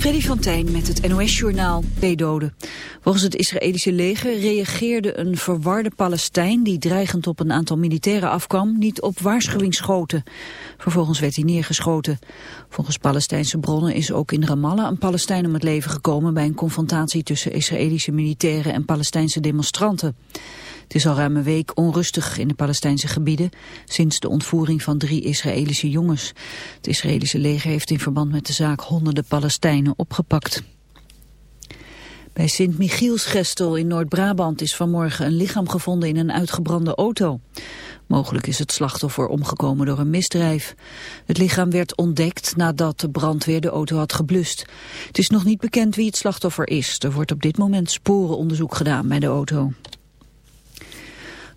Freddy van Tijn met het NOS-journaal doden. Volgens het Israëlische leger reageerde een verwarde Palestijn... die dreigend op een aantal militairen afkwam, niet op waarschuwingsschoten. Vervolgens werd hij neergeschoten. Volgens Palestijnse bronnen is ook in Ramallah een Palestijn om het leven gekomen... bij een confrontatie tussen Israëlische militairen en Palestijnse demonstranten. Het is al ruim een week onrustig in de Palestijnse gebieden sinds de ontvoering van drie Israëlische jongens. Het Israëlische leger heeft in verband met de zaak honderden Palestijnen opgepakt. Bij Sint-Michielsgestel in Noord-Brabant is vanmorgen een lichaam gevonden in een uitgebrande auto. Mogelijk is het slachtoffer omgekomen door een misdrijf. Het lichaam werd ontdekt nadat de brandweer de auto had geblust. Het is nog niet bekend wie het slachtoffer is. Er wordt op dit moment sporenonderzoek gedaan bij de auto.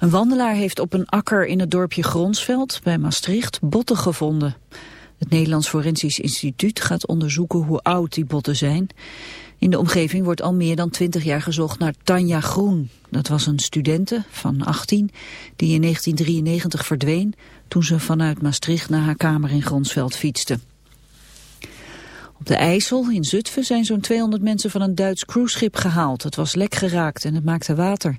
Een wandelaar heeft op een akker in het dorpje Gronsveld bij Maastricht botten gevonden. Het Nederlands Forensisch Instituut gaat onderzoeken hoe oud die botten zijn. In de omgeving wordt al meer dan twintig jaar gezocht naar Tanja Groen. Dat was een studente van 18 die in 1993 verdween toen ze vanuit Maastricht naar haar kamer in Gronsveld fietste. Op de IJssel in Zutphen zijn zo'n 200 mensen van een Duits cruiseschip gehaald. Het was lek geraakt en het maakte water.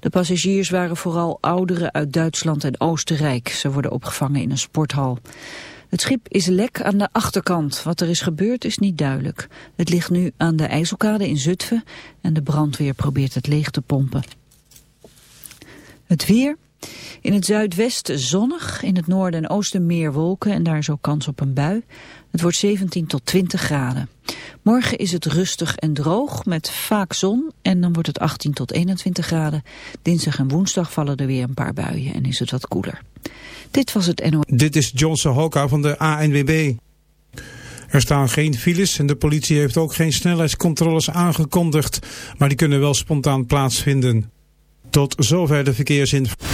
De passagiers waren vooral ouderen uit Duitsland en Oostenrijk. Ze worden opgevangen in een sporthal. Het schip is lek aan de achterkant. Wat er is gebeurd is niet duidelijk. Het ligt nu aan de IJsselkade in Zutphen en de brandweer probeert het leeg te pompen. Het weer. In het zuidwesten zonnig, in het noorden en oosten meer wolken en daar is ook kans op een bui. Het wordt 17 tot 20 graden. Morgen is het rustig en droog met vaak zon en dan wordt het 18 tot 21 graden. Dinsdag en woensdag vallen er weer een paar buien en is het wat koeler. Dit was het NO. Dit is Johnson Hoka van de ANWB. Er staan geen files en de politie heeft ook geen snelheidscontroles aangekondigd, maar die kunnen wel spontaan plaatsvinden. Tot zover de verkeersinformatie.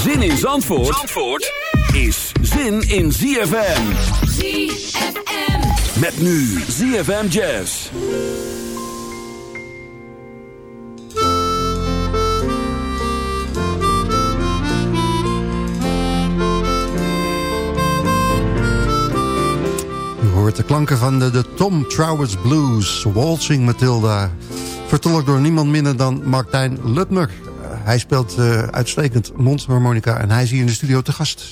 Zin in Zandvoort, Zandvoort is zin in ZFM. ZFM. Met nu ZFM Jazz. U hoort de klanken van de, de Tom Trowers Blues, Waltzing Matilda. Vertolkt door niemand minder dan Martijn Lutmer. Hij speelt uh, uitstekend mondharmonica en hij is hier in de studio te gast.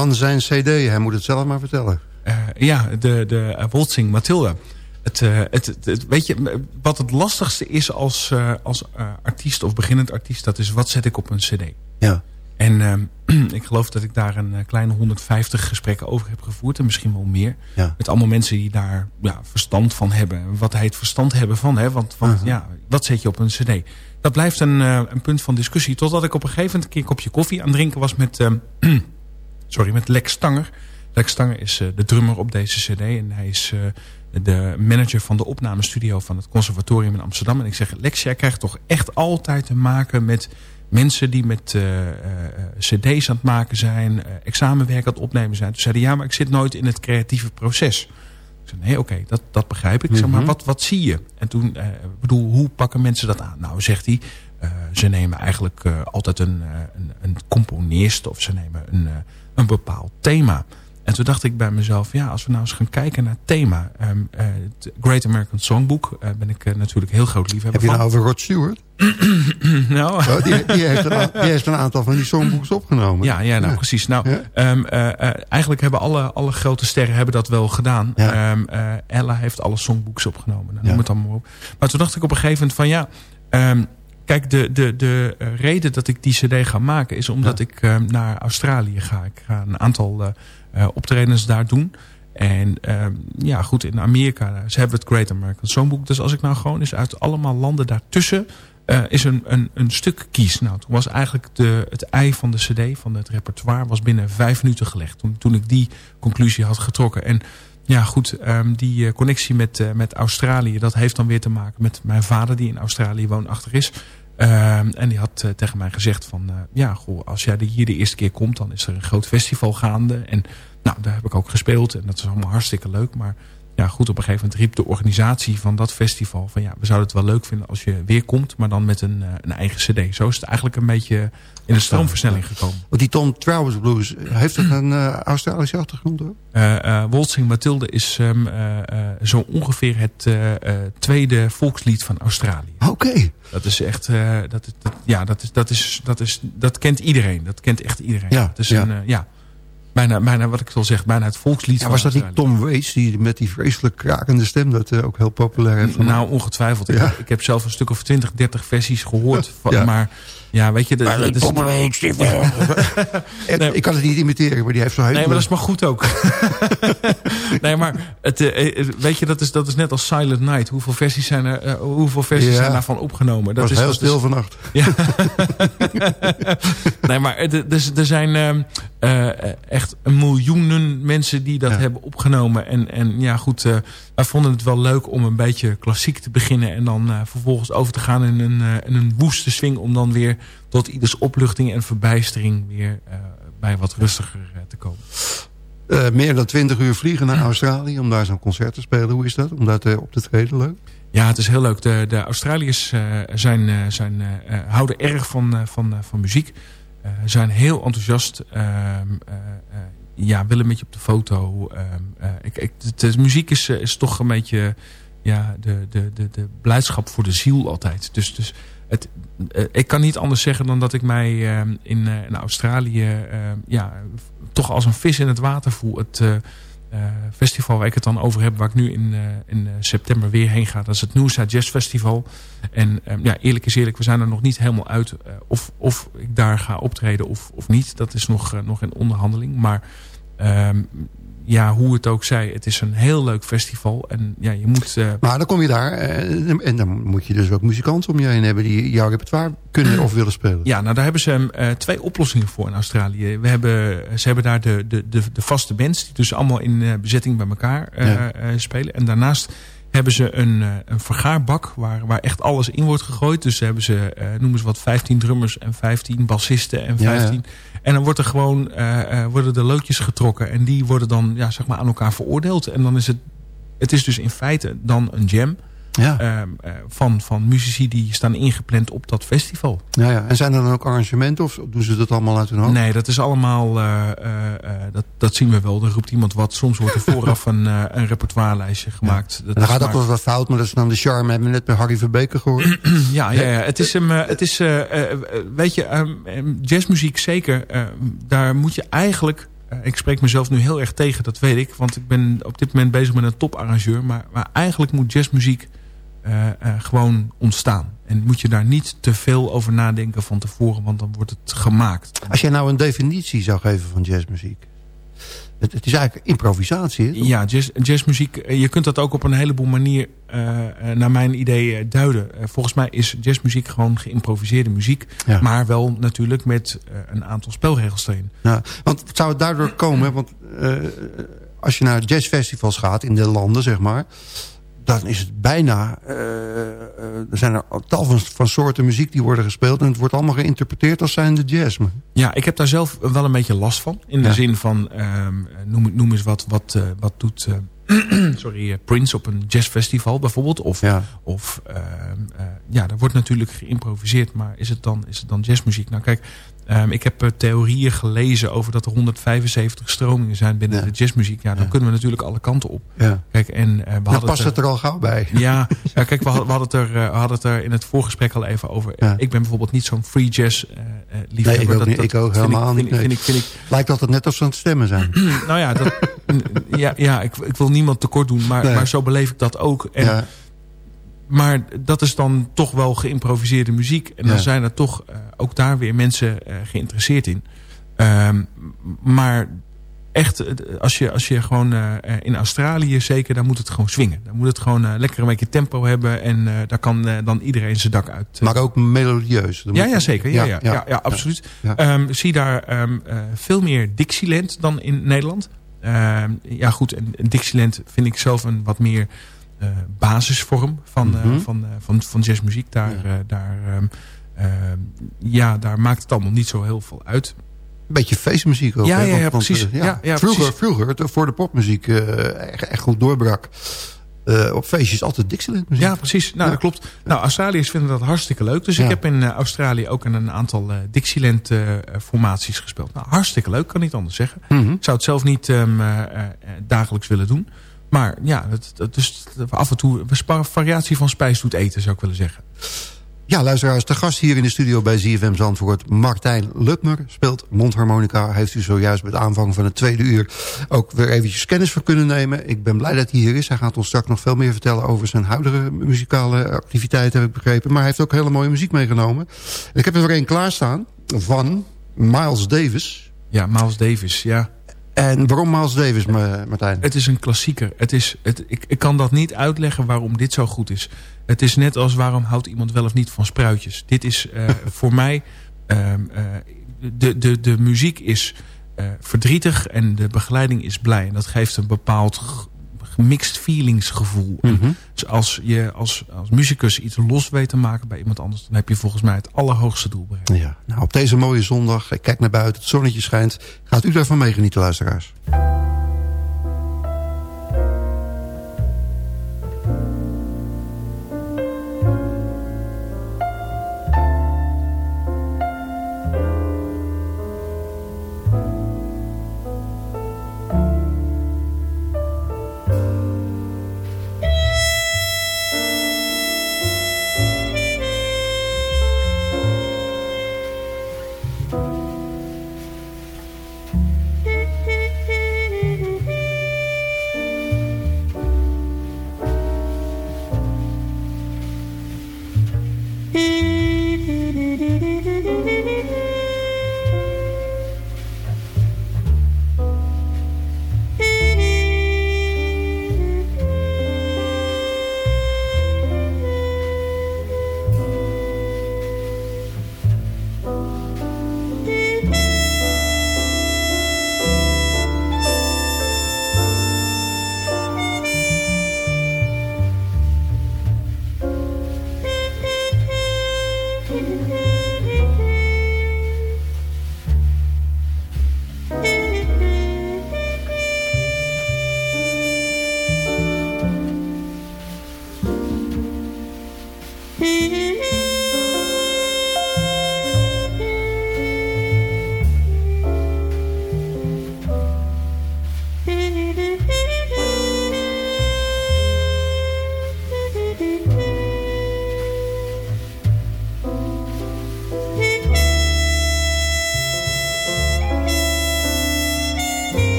Van zijn cd. Hij moet het zelf maar vertellen. Eh, ja, de, de uh, Waltzing Matilda. Het, uh, het, het, het, weet je, wat het lastigste is als, uh, als artiest of beginnend artiest... dat is wat zet ik op een cd. Ja. En ehm, ik geloof dat ik daar een kleine 150 gesprekken over heb gevoerd. En misschien wel meer. Ja. Met allemaal mensen die daar ja, verstand van hebben. Wat heet verstand hebben van. Hè? Want, want Uh-huh. ja, wat zet je op een cd? Dat blijft een, een punt van discussie. Totdat ik op een gegeven moment een keer een kopje koffie aan het drinken was met... sorry, met Lex Stanger. Lex Stanger is de drummer op deze cd. En hij is de manager van de opnamestudio van het conservatorium in Amsterdam. En ik zeg, Lex, jij krijgt toch echt altijd te maken met mensen die met uh, uh, cd's aan het maken zijn, uh, examenwerk aan het opnemen zijn. Toen zeiden ja, maar ik zit nooit in het creatieve proces. Ik zei, nee, oké, dat, dat begrijp ik. Mm -hmm. zeg, maar wat, wat zie je? En toen, bedoel, hoe pakken mensen dat aan? Nou, zegt hij, ze nemen eigenlijk altijd een, een, een componist of ze nemen een, een bepaald thema. En toen dacht ik bij mezelf, ja, als we nou eens gaan kijken naar het thema. Um, uh, het Great American Songbook uh, ben ik uh, natuurlijk heel groot liefhebber Heb je van. nou over Rod Stewart? nou. Oh, die, die, heeft een, die, heeft een, aantal van die songbooks opgenomen. Ja, ja nou ja. precies. Nou, ja. um, eigenlijk hebben alle, alle grote sterren hebben dat wel gedaan. Ja. Um, Ella heeft alle songbooks opgenomen. Nou, noem het allemaal op. Maar toen dacht ik op een gegeven moment van ja... Kijk, de, de, de reden dat ik die cd ga maken is omdat ja. ik uh, naar Australië ga. Ik ga een aantal uh, uh, optredens daar doen. En ja, goed, in Amerika, ze hebben het Great American Songbook. Dus als ik nou gewoon eens uit allemaal landen daartussen is een, een, een stuk kies. Nou, toen was eigenlijk de, het ei van de cd, van het repertoire, was binnen vijf minuten gelegd. Toen, toen ik die conclusie had getrokken. En ja, goed, um, die connectie met, uh, met Australië, dat heeft dan weer te maken met mijn vader die in Australië woonachtig is. Um, en die had uh, tegen mij gezegd van, ja, goh, als jij hier de eerste keer komt, dan is er een groot festival gaande. En nou, daar heb ik ook gespeeld en dat is allemaal hartstikke leuk. Maar ja, goed, op een gegeven moment riep de organisatie van dat festival van, ja, we zouden het wel leuk vinden als je weer komt, maar dan met een, een eigen cd. Zo is het eigenlijk een beetje in de stroomversnelling gekomen. Want die Tom Towers Blues, heeft dat een uh, Australische achtergrond hoor? Uh, uh, Waltzing Mathilde is um, zo ongeveer het tweede volkslied van Australië. Oké. Okay. Dat is echt, dat, ja, dat is, dat is, dat is, dat kent iedereen. Dat kent echt iedereen. Ja, dat is ja. een, ja. Bijna, bijna wat ik wil zeggen, bijna het volkslied ja, Was dat niet. Tom Waits die met die vreselijk krakende stem dat uh, ook heel populair heeft? Nou, ongetwijfeld. Ja. Ik, heb, ik, heb zelf een stuk of 20, 30 versies gehoord. Van. Maar ja, weet je... De, Maar Nee. Ik kan het niet imiteren, maar die heeft zo heel... Nee, maar dat is maar goed ook. nee, maar het, eh, eh, weet je, dat is, dat is net als Silent Night. Hoeveel versies zijn er, eh, hoeveel versies Ja. zijn daarvan opgenomen? Dat was is, heel dat stil is, vannacht. Ja. nee, maar er, er, er zijn ehm, eh, echt miljoenen mensen die dat Ja. hebben opgenomen. En, en ja, goed, eh, wij vonden het wel leuk om een beetje klassiek te beginnen. En dan eh, vervolgens over te gaan in een, eh, in een woeste swing. Om dan weer tot ieders opluchting en verbijstering weer eh, bij wat rustiger te komen. Meer dan twintig uur vliegen naar Australië om daar zo'n concert te spelen. Hoe is dat? Om daar op te treden, leuk? Ja, het is heel leuk. De, de Australiërs zijn, zijn, houden erg van, van, van muziek. Zijn heel enthousiast. Ja, willen met je op de foto. ehm, eh, ik, ik, muziek is, eh, is toch een beetje ja, de, de, de, de blijdschap voor de ziel altijd. Dus, dus het, eh, ik kan niet anders zeggen dan dat ik mij ehm, in, in Australië ehm, ja, toch als een vis in het water voel. Het festival waar ik het dan over heb, waar ik nu in, in september weer heen ga, dat is het Noosa Jazz Festival. En ja, eerlijk is eerlijk, we zijn er nog niet helemaal uit of, of ik daar ga optreden of, of niet. Dat is nog, nog in onderhandeling. Maar ehm, ja, hoe het ook zij, het is een heel leuk festival. En ja, je moet... eh, Maar dan kom je daar eh, en dan moet je dus ook muzikanten om je heen hebben... die jouw repertoire kunnen of willen spelen. Ja, nou daar hebben ze eh, twee oplossingen voor in Australië. We hebben, ze hebben daar de, de, de, de vaste bands die dus allemaal in bezetting bij elkaar Ja. spelen. En daarnaast hebben ze een, eh, een vergaarbak waar, waar echt alles in wordt gegooid. Dus hebben ze, eh, noemen ze wat, 15 drummers en 15 bassisten en Ja, ja. 15... En dan wordt er gewoon, eh, worden de loodjes getrokken en die worden dan ja, zeg maar aan elkaar veroordeeld. En dan is het, het is dus in feite dan een jam Ja. ehm, eh, van, van muzici die staan ingepland op dat festival. Ja, ja. En zijn er dan ook arrangementen of doen ze dat allemaal uit hun hoofd? Nee, dat is allemaal, eh, eh, dat, dat zien we wel. Er roept iemand wat. Soms wordt er vooraf een, een repertoirelijstje gemaakt. Dat dan is gaat ook wel wat fout, maar dat is dan de charme. Hebben we net bij Harry Verbeek gehoord. Ja, ja, ja. Het is, hem, eh, het is weet je, ehm, ehm, jazzmuziek zeker, daar moet je eigenlijk ik spreek mezelf nu heel erg tegen, dat weet ik. Want ik ben op dit moment bezig met een toparrangeur. Maar, maar eigenlijk moet jazzmuziek gewoon ontstaan. En moet je daar niet te veel over nadenken van tevoren, want dan wordt het gemaakt. Als jij nou een definitie zou geven van jazzmuziek. Het, het is eigenlijk improvisatie. Ja, jazz, jazzmuziek. Je kunt dat ook op een heleboel manier uh, naar mijn idee duiden. Uh, volgens mij is jazzmuziek gewoon geïmproviseerde muziek. Ja. Maar wel natuurlijk met uh, een aantal spelregels erin. Ja, want zou het daardoor komen? Want als je naar jazzfestivals gaat in de landen, zeg maar dan is het bijna... Uh, er zijn er tal van, van, soorten muziek die worden gespeeld... en het wordt allemaal geïnterpreteerd als zijnde jazz. Ja, ik heb daar zelf wel een beetje last van. In de ja. zin van, uh, noem, noem eens wat, wat, uh, wat doet... sorry, Prince op een jazzfestival bijvoorbeeld. Of, ja, of ja, daar wordt natuurlijk geïmproviseerd. Maar is het dan, is het dan jazzmuziek? Nou kijk, Um, ik heb uh, theorieën gelezen over dat er 175 stromingen zijn binnen ja. de jazzmuziek. Ja, dan ja. kunnen we natuurlijk alle kanten op. Ja. Kijk, en, uh, we dan past het er al gauw bij. Ja, ja kijk, we, we, hadden het er, we hadden het er in het voorgesprek al even over. Ik ben bijvoorbeeld niet zo'n free jazz liefhebber. Nee, ik ook, dat, niet, dat, ik ook helemaal niet. Vind, vind, vind, ik, Lijkt altijd net als ze aan het stemmen zijn. nou ja, dat, ja, ja ik, ik wil niemand tekort doen, maar, nee. maar zo beleef ik dat ook. En, ja maar dat is dan toch wel geïmproviseerde muziek. En dan ja. zijn er toch uh, ook daar weer mensen uh, geïnteresseerd in. Um, maar echt, als je, als je gewoon uh, in Australië zeker, dan moet het gewoon swingen. Dan moet het gewoon lekker een beetje tempo hebben. En daar kan dan iedereen zijn dak uit. Maar ook melodieus. Ja, ja, zeker. Ja, ja, ja, ja, ja absoluut. Um, zie daar um, veel meer Dixieland dan in Nederland. ja goed, en Dixieland vind ik zelf een wat meer... Uh, basisvorm van, mm -hmm. uh, van, uh, van, van jazzmuziek. Daar, ja. daar, ja, daar maakt het allemaal niet zo heel veel uit. Beetje feestmuziek ook. Ja, ja, Want, ja, precies. Ja, ja, vroeger, precies. vroeger, voor de popmuziek echt, echt goed doorbrak... Uh, op feestjes altijd Dixieland muziek. Ja, precies. Nou, dat klopt. Nou, Australiërs vinden dat hartstikke leuk. Dus ik heb in uh, Australië ook in een aantal uh, Dixieland formaties gespeeld. Nou, hartstikke leuk, kan niet anders zeggen. Mm -hmm. Ik zou het zelf niet um, dagelijks willen doen. Maar ja, het, het, dus af en toe variatie van spijs doet eten, zou ik willen zeggen. Ja, luisteraars, de gast hier in de studio bij ZFM Zandvoort... Martijn Lutmer speelt mondharmonica. Heeft u zojuist met aanvang van het tweede uur... ook weer eventjes kennis van kunnen nemen. Ik ben blij dat hij hier is. Hij gaat ons straks nog veel meer vertellen... over zijn huidige muzikale activiteiten, heb ik begrepen. Maar hij heeft ook hele mooie muziek meegenomen. En ik heb er weer een klaarstaan van Miles Davis. Ja, Miles Davis, ja. En waarom Miles Davis, Martijn? Het is een klassieker. Het is, het, ik, ik kan dat niet uitleggen waarom dit zo goed is. Het is net als waarom houdt iemand wel of niet van spruitjes. Dit is uh, voor mij... Uh, uh, de, de, de muziek is verdrietig en de begeleiding is blij. En dat geeft een bepaald mixed feelings gevoel. Mm -hmm. Dus als je als, als muzikus iets los weet te maken bij iemand anders... dan heb je volgens mij het allerhoogste doel bereikt. Ja, nou, op deze mooie zondag, ik kijk naar buiten, het zonnetje schijnt. Gaat u daarvan meegenieten, luisteraars?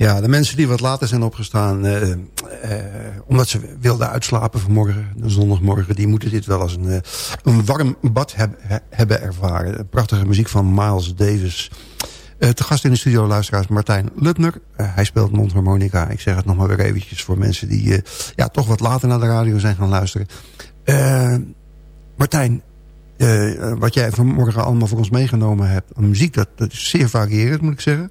Ja, de mensen die wat later zijn opgestaan... eh, eh, omdat ze wilden uitslapen vanmorgen, zondagmorgen... die moeten dit wel als een, eh, een warm bad heb, he- hebben ervaren. Prachtige muziek van Miles Davis. Eh te gast in de studio luisteraars Martijn Lutner. Eh, hij speelt mondharmonica. Ik zeg het nog maar weer eventjes voor mensen die eh, ja, toch wat later naar de radio zijn gaan luisteren. Eh, Martijn, eh, wat jij vanmorgen allemaal voor ons meegenomen hebt... muziek, dat, dat is zeer varierend, moet ik zeggen.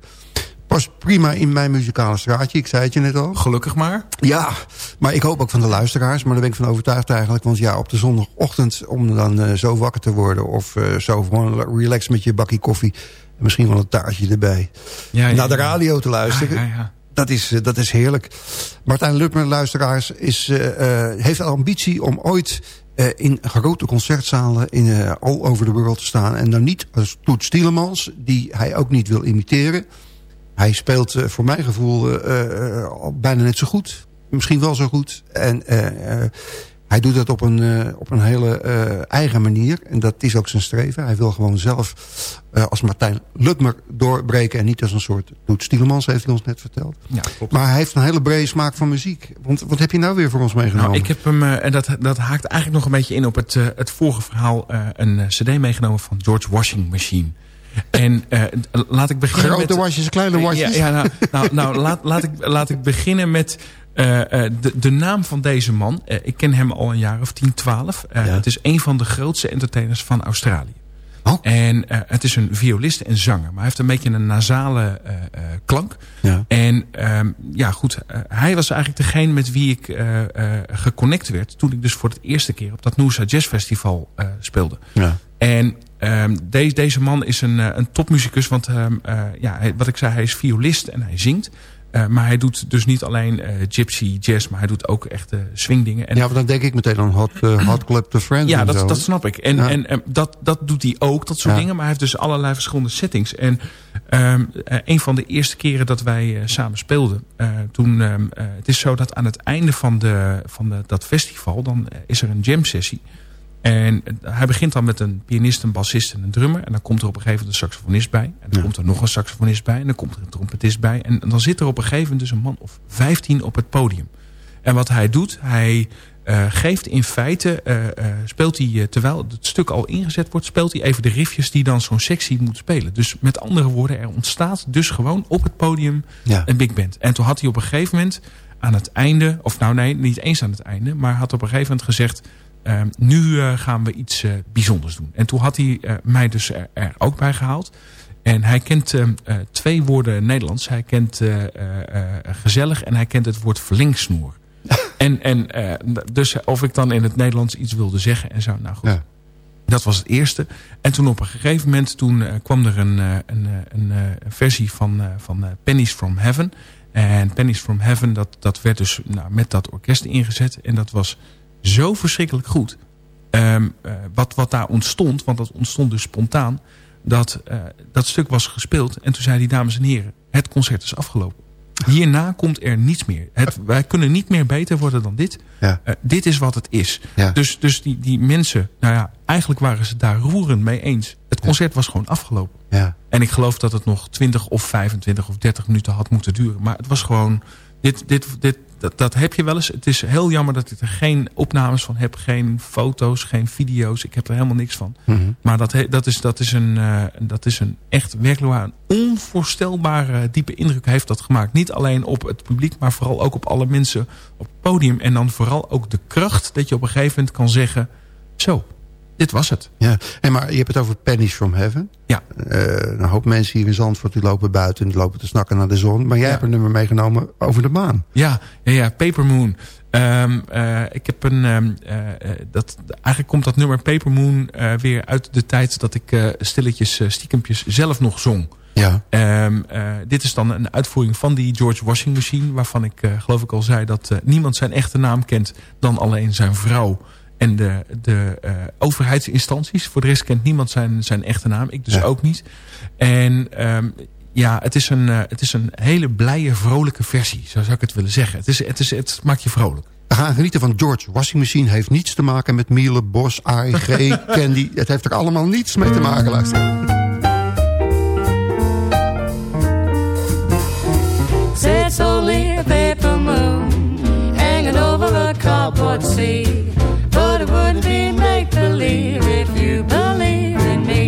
Past prima in mijn muzikale straatje, ik zei het je net al. Gelukkig maar. Ja, maar ik hoop ook van de luisteraars. Maar daar ben ik van overtuigd eigenlijk. Want ja, op de zondagochtend om dan eh, zo wakker te worden... of eh, zo gewoon relax met je bakje koffie... en misschien wel een taartje erbij... Ja, ja, naar de ja. radio te luisteren... Ja, ja, ja. Dat is, eh, dat is heerlijk. Martijn Lutmer, luisteraars, is, heeft de ambitie om ooit in grote concertzalen in, all over the world te staan. En dan niet als Toet Stielemans, die hij ook niet wil imiteren. Hij speelt eh, voor mijn gevoel eh, eh, bijna net zo goed. Misschien wel zo goed. En hij doet dat op een, op een hele eigen manier. En dat is ook zijn streven. Hij wil gewoon zelf als Martijn Lutmer doorbreken. En niet als een soort Toet Stielemans, heeft hij ons net verteld. Ja, klopt. Maar hij heeft een hele brede smaak van muziek. Want wat heb je nou weer voor ons meegenomen? Nou, ik heb hem, en dat, dat haakt eigenlijk nog een beetje in op het, het vorige verhaal, een cd meegenomen van George Washing Machine. En eh, laat ik beginnen Grote met... wasjes, kleine wasjes. Ja, ja, nou, nou, nou laat, laat, ik, laat ik beginnen met eh, eh, de, de naam van deze man. Ik ken hem al een jaar of 10, 12. Eh, Ja. Het is een van de grootste entertainers van Australië. Oh. En het is een violist en zanger. Maar hij heeft een beetje een nasale klank. Ja. En ehm, ja, goed. hij was eigenlijk degene met wie ik geconnect werd... toen ik dus voor het eerste keer op dat Noosa Jazz Festival speelde. Ja. En ehm, deze, deze man is een, eh, een topmuzikus. Want ehm, eh, ja, wat ik zei, hij is violist en hij zingt. Eh, maar hij doet dus niet alleen gypsy jazz... maar hij doet ook echt swingdingen. En ja, want dan denk ik meteen aan Hot, hot Club to Friends ja, en zo. dat, dat snap ik. En, Ja. en, en dat, dat doet hij ook, dat soort Ja. dingen. Maar hij heeft dus allerlei verschillende settings. En ehm, eh, een van de eerste keren dat wij samen speelden... toen, het is zo dat aan het einde van, de, van de, dat festival... dan is er een jam sessie. En hij begint dan met een pianist, een bassist en een drummer. En dan komt er op een gegeven moment een saxofonist bij. En dan Ja. komt er nog een saxofonist bij. En dan komt er een trompetist bij. En dan zit er op een gegeven moment dus een man of 15 op het podium. En wat hij doet, hij eh, geeft in feite, eh, eh, speelt hij, terwijl het stuk al ingezet wordt, speelt hij even de riffjes die dan zo'n sectie moet spelen. Dus met andere woorden, er ontstaat dus gewoon op het podium Ja. een big band. En toen had hij op een gegeven moment aan het einde, of nou nee, niet eens aan het einde, maar had op een gegeven moment gezegd, eh, nu eh, gaan we iets eh, bijzonders doen. En toen had hij eh, mij dus er, er ook bij gehaald. En hij kent eh, eh, twee woorden Nederlands. Hij kent gezellig en hij kent het woord verlengsnoer. en en dus of ik dan in het Nederlands iets wilde zeggen en zo. Nou goed. Ja. Dat was het eerste. En toen op een gegeven moment toen, kwam er een, een, een, versie van, van Pennies from Heaven. En Pennies from Heaven, dat, dat werd dus nou, met dat orkest ingezet. En dat was zo verschrikkelijk goed. Ehm, eh, wat, wat daar ontstond, want dat ontstond dus spontaan. Dat, eh, dat stuk was gespeeld. En toen zei die dames en heren, het concert is afgelopen. Hierna komt er niets meer. Het, wij kunnen niet meer beter worden dan dit. Ja. Eh, dit is wat het is. Ja. Dus, dus die, die mensen, nou ja, eigenlijk waren ze daar roerend mee eens. Het concert was gewoon afgelopen. Ja. En ik geloof dat het nog 20 of 25 of 30 minuten had moeten duren. Maar het was gewoon, dit, dit, dit, dat, dat heb je wel eens. Het is heel jammer dat ik er geen opnames van heb. Geen foto's, geen video's. Ik heb er helemaal niks van. Mhm. Maar dat, dat, is, dat, is een, eh, dat is een echt werkelijk waar een onvoorstelbare diepe indruk heeft dat gemaakt. Niet alleen op het publiek, maar vooral ook op alle mensen op het podium. En dan vooral ook de kracht dat je op een gegeven moment kan zeggen... Zo, dit was het. Ja. Hey, maar je hebt het over Pennies from Heaven. Ja. Eh, een hoop mensen hier in Zandvoort die lopen buiten... en die lopen te snakken naar de zon. Maar jij Ja. hebt een nummer meegenomen over de maan. Ja, ja, ja Paper Moon. Ehm, eh, ik heb een. ehm, eh, dat, eigenlijk komt dat nummer Paper Moon eh, weer uit de tijd dat ik stilletjes, stiekempjes zelf nog zong. Ja. Ehm, eh, dit is dan een uitvoering van die George Washing Machine. Waarvan ik geloof ik al zei dat niemand zijn echte naam kent dan alleen zijn vrouw. En de, de eh, overheidsinstanties. Voor de rest kent niemand zijn, zijn echte naam. Ik dus Ja. ook niet. En ehm, ja, het is, een, eh, het is een hele blije, vrolijke versie. Zo zou ik het willen zeggen. Het, is, het, is, het maakt je vrolijk. We gaan genieten van George Washing Machine. Heeft niets te maken met Miele, Bos, AEG, Candy. Het heeft er allemaal niets mee te maken, luister. Said only a paper moon hanging over a cardboard sea. You believe in me.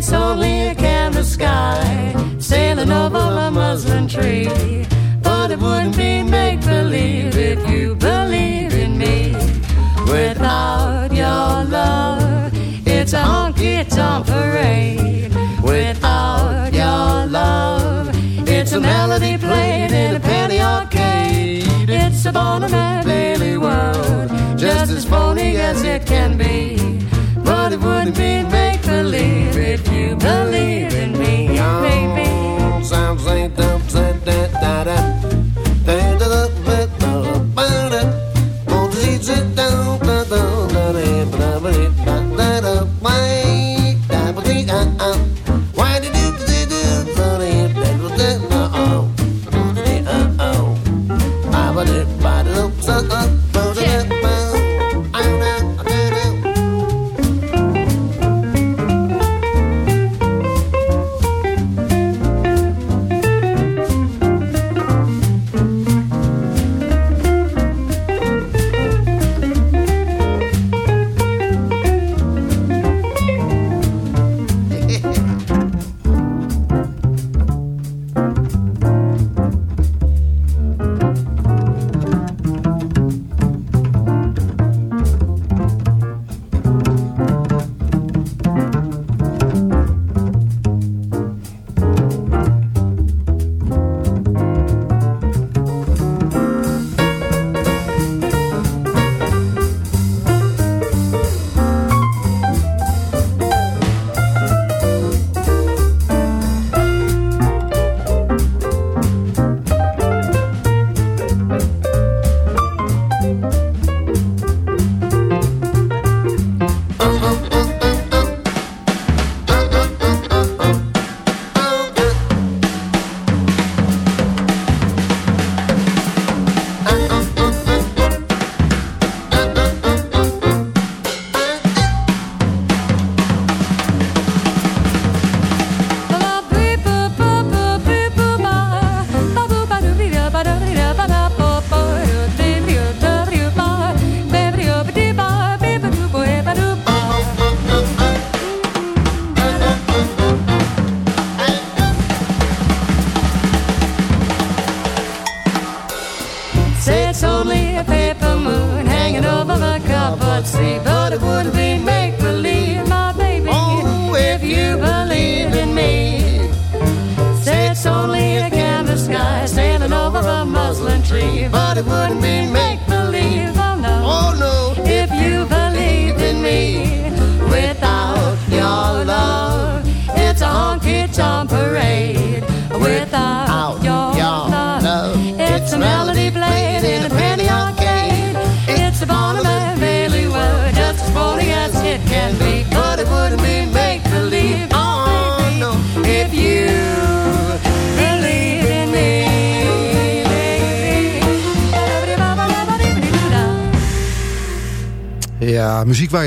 It's only a canvas sky sailing over a muslin tree. But it wouldn't be make believe if you believe in me. Without your love, it's a honky tonk parade. Without your love, it's a melody played in a penny arcade. It's a Bonham Bailey world, just as phony as it can be. Wouldn't be make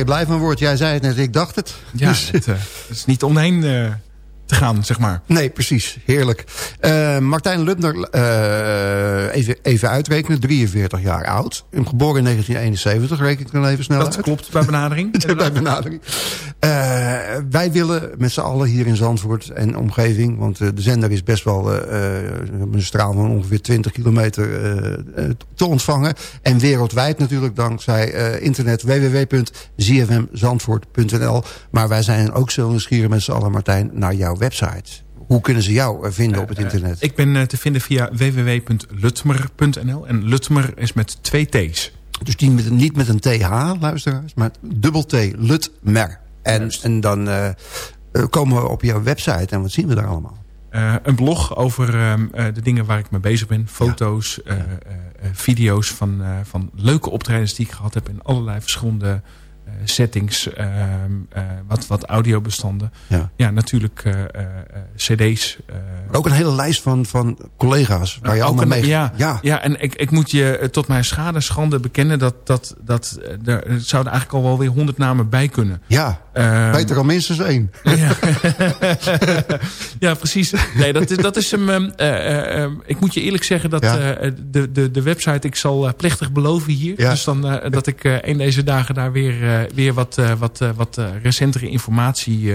je blij van wordt. Jij zei het net, ik dacht het. Ja, Dus- het, eh, het is niet omheen te gaan, zeg maar. Nee, precies. Heerlijk. Eh, Martijn Lubner, eh, even, even uitrekenen, 43 jaar oud. Geboren in 1971, reken ik dan even snel Dat uit. klopt bij benadering. Bij benadering. Eh, wij willen met z'n allen hier in Zandvoort en omgeving... want de zender is best wel een straal van ongeveer 20 kilometer te ontvangen. En wereldwijd natuurlijk dankzij internet www.zfmzandvoort.nl. Maar wij zijn ook zo nieuwsgierig met z'n allen, Martijn, naar jouw website. Hoe kunnen ze jou eh, vinden op het internet? Ik ben eh, te vinden via www.lutmer.nl. En Lutmer is met twee T's. Dus die met, niet met een TH, luisteraars, maar dubbel T, Lutmer. En, en dan eh, eh, komen we op jouw website en wat zien we daar allemaal? Eh, een blog over ehm, eh, de dingen waar ik mee bezig ben. Foto's, eh, eh, eh, video's van, eh, van leuke optredens die ik gehad heb... in allerlei verschillende eh, settings. ehm, eh, wat, wat audiobestanden. Ja. Ja, natuurlijk eh, eh, eh, cd's. eh, ook een hele lijst van, van collega's waar je ook allemaal mee... ja, ja. ja. en ik, ik moet je eh, tot mijn schade schande bekennen... dat, dat, dat eh, er zouden eigenlijk al wel weer honderd namen bij kunnen. Ja, Beter al minstens één. ja, precies. Nee, dat is, dat is hem. ehm, eh, eh, ehm, ik moet je eerlijk zeggen dat Ja. eh, de, de, de website, ik zal plechtig beloven hier. Ja. Dus dan dat ik een deze dagen daar weer, weer wat, wat, wat recentere informatie.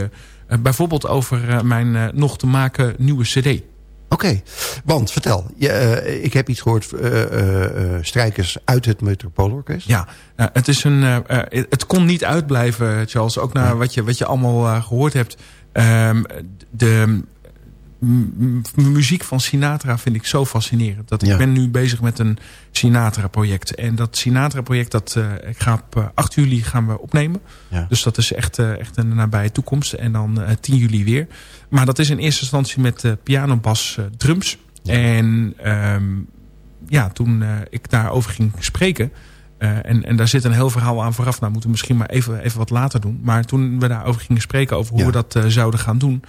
bijvoorbeeld over mijn nog te maken nieuwe CD. Oké, want vertel. Je, eh, ik heb iets gehoord, eh, eh, eh, strijkers uit het Metropoolorkest. Ja, het, is een, het kon niet uitblijven, Charles. Ook naar wat, je, wat je allemaal eh, gehoord hebt. Ehm, de muziek van Sinatra vind ik zo fascinerend. Dat ik Ja. ben nu bezig met een Sinatra-project. En dat Sinatra-project, dat ik ga op eh, 8 juli gaan we opnemen. Ja. Dus dat is echt, echt een nabije toekomst. En dan eh, 10 juli weer. Maar dat is in eerste instantie met eh, piano, bas, eh, drums. En ehm, ja, toen eh, ik daarover ging spreken... en, en daar zit een heel verhaal aan vooraf. Nou, moeten we misschien maar even, even wat later doen. Maar toen we daarover gingen spreken over hoe Ja. we dat zouden gaan doen...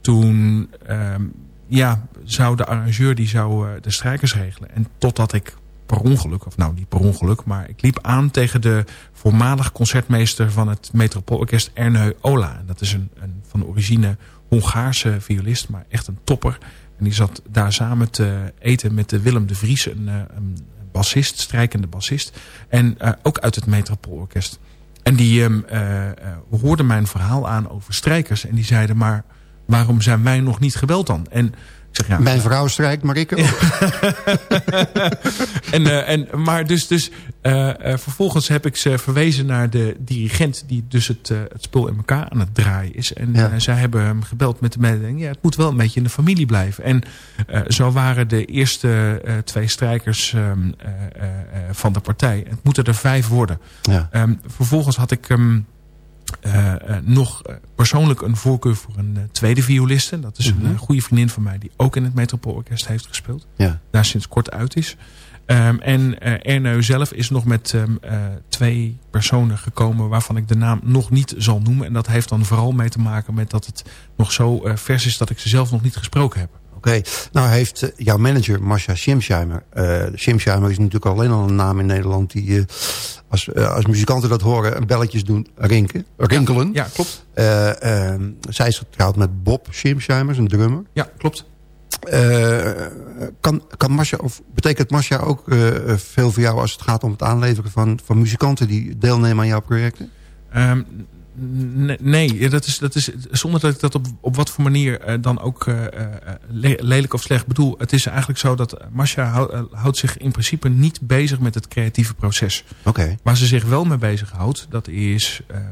toen ehm, ja, zou de arrangeur die zou, de strijkers regelen. En totdat ik per ongeluk, of nou niet per ongeluk... maar ik liep aan tegen de voormalig concertmeester van het Metropoolorkest Erneu Ola. En dat is een, een van origine Hongaarse violist, maar echt een topper. En die zat daar samen te eten met de Willem de Vries, een, eh, een bassist, strijkende bassist. En eh, ook uit het Metropoolorkest. En die eh, hoorden mijn verhaal aan over strijkers. En die zeiden, maar waarom zijn wij nog niet gebeld dan? En zeg, ja, Mijn vrouw strijkt, maar ik ook. en, eh, en, maar dus, dus eh, eh, vervolgens heb ik ze verwezen naar de dirigent... die dus het, het spul in elkaar aan het draaien is. En Ja. zij hebben hem gebeld met de mededeling... ja, het moet wel een beetje in de familie blijven. En zo waren de eerste twee strijkers ehm, eh, eh, eh, van de partij. Het moeten er vijf worden. Ja. Ehm, vervolgens had ik eh, nog eh, persoonlijk een voorkeur voor een eh, tweede violiste. Dat is Mhm. een eh, goede vriendin van mij... die ook in het Metropoolorkest heeft gespeeld Ja. daar sinds kort uit is. Ehm, en eh Erneu zelf is nog met ehm, eh, twee personen gekomen waarvan ik de naam nog niet zal noemen. En dat heeft dan vooral mee te maken met dat het nog zo eh, vers is dat ik ze zelf nog niet gesproken heb. Oké, nou heeft eh, jouw manager Masha Schimsheimer... eh Schimsheimer is natuurlijk alleen al een naam in Nederland... die eh, als, eh, als muzikanten dat horen belletjes doen rinken, rinkelen. Ja, klopt. Eh, ehm, zij is getrouwd met Bob Schimsheimer, een drummer. Ja, klopt. Eh, kan, kan Masha, of betekent Masha ook eh, veel voor jou als het gaat om het aanleveren van, van muzikanten die deelnemen aan jouw projecten? Ehm, nee, dat is, dat is, zonder dat ik dat op, op wat voor manier eh, dan ook eh, eh, le- lelijk of slecht bedoel. Het is eigenlijk zo dat Masha hou- eh, houdt zich in principe niet bezig met het creatieve proces. Oké. Waar ze zich wel mee bezighoudt, dat is ehm,